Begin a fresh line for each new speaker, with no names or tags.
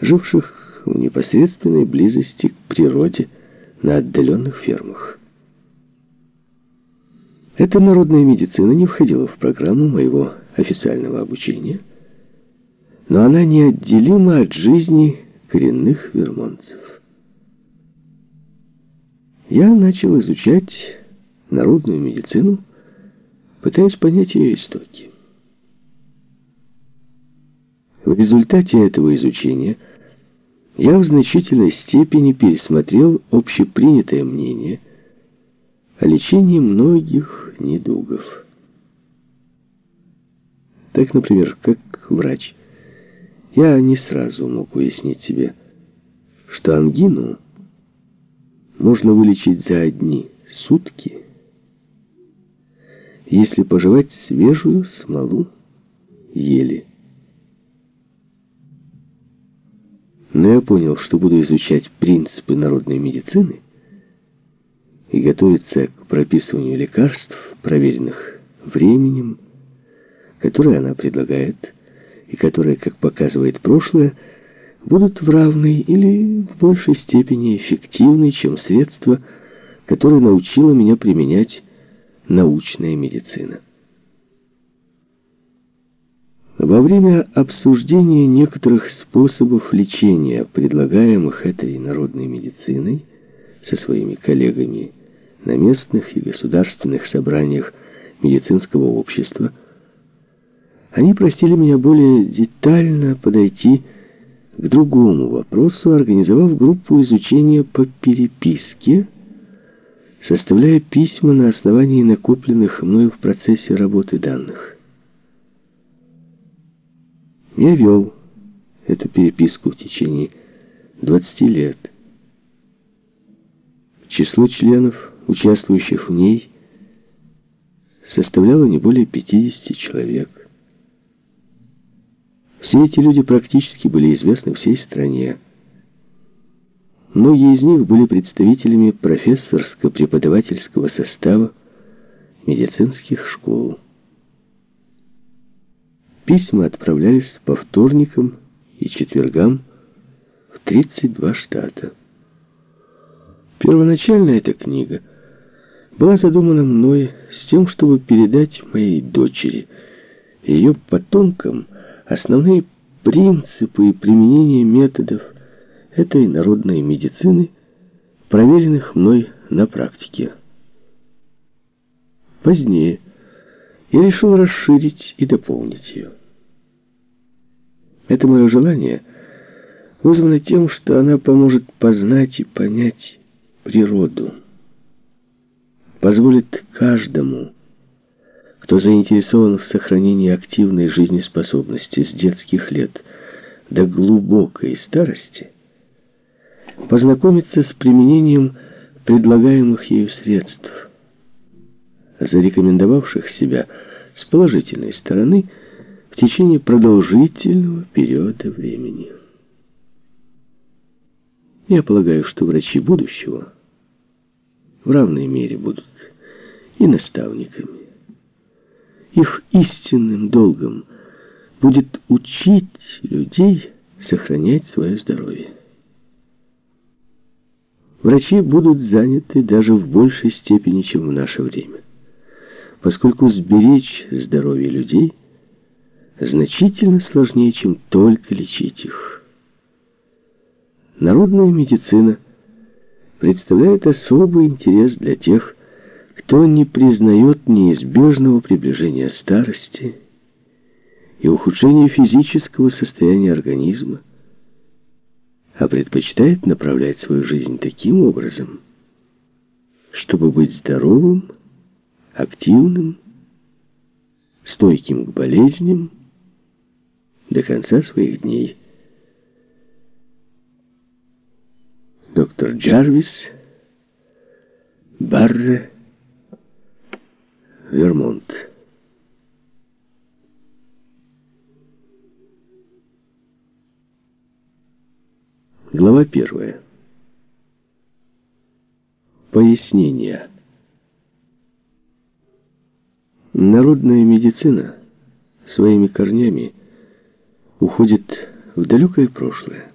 живших в непосредственной близости к природе на отдаленных фермах. Эта народная медицина не входила в программу моего официального обучения, но она неотделима от жизни коренных вермонтцев. Я начал изучать народную медицину, пытаясь понять ее истоки. В результате этого изучения я в значительной степени пересмотрел общепринятое мнение о лечении многих недугов. Так, например, как врач, я не сразу мог уяснить себе, что ангину можно вылечить за одни сутки, если пожевать свежую смолу ели. Но я понял, что буду изучать принципы народной медицины и готовиться к прописыванию лекарств, проверенных временем, которые она предлагает, и которые, как показывает прошлое, будут в равной или в большей степени эффективны, чем средства, которые научила меня применять научная медицина. Во время обсуждения некоторых способов лечения, предлагаемых этой народной медициной, со своими коллегами на местных и государственных собраниях медицинского общества, они просили меня более детально подойти к другому вопросу, организовав группу изучения по переписке, составляя письма на основании накопленных мною в процессе работы данных. Я вел эту переписку в течение 20 лет. Число членов, участвующих в ней, составляло не более 50 человек. Все эти люди практически были известны всей стране. Многие из них были представителями профессорско-преподавательского состава медицинских школ. Письма отправлялись по вторникам и четвергам в 32 штата. Первоначально эта книга была задумана мной с тем, чтобы передать моей дочери и ее потомкам основные принципы и применение методов этой народной медицины, проверенных мной на практике. Позднее я решил расширить и дополнить ее. Это мое желание вызвано тем, что она поможет познать и понять природу. Позволит каждому, кто заинтересован в сохранении активной жизнеспособности с детских лет до глубокой старости, познакомиться с применением предлагаемых ею средств, зарекомендовавших себя с положительной стороны в течение продолжительного периода времени. Я полагаю, что врачи будущего в равной мере будут и наставниками. Их истинным долгом будет учить людей сохранять свое здоровье. Врачи будут заняты даже в большей степени, чем в наше время поскольку сберечь здоровье людей значительно сложнее, чем только лечить их. Народная медицина представляет особый интерес для тех, кто не признает неизбежного приближения старости и ухудшения физического состояния организма, а предпочитает направлять свою жизнь таким образом, чтобы быть здоровым активным, стойким к болезням до конца своих дней. Доктор Джарвис, Барре, Вермонт. Глава первая. Пояснение. Народная медицина своими корнями уходит в далекое прошлое.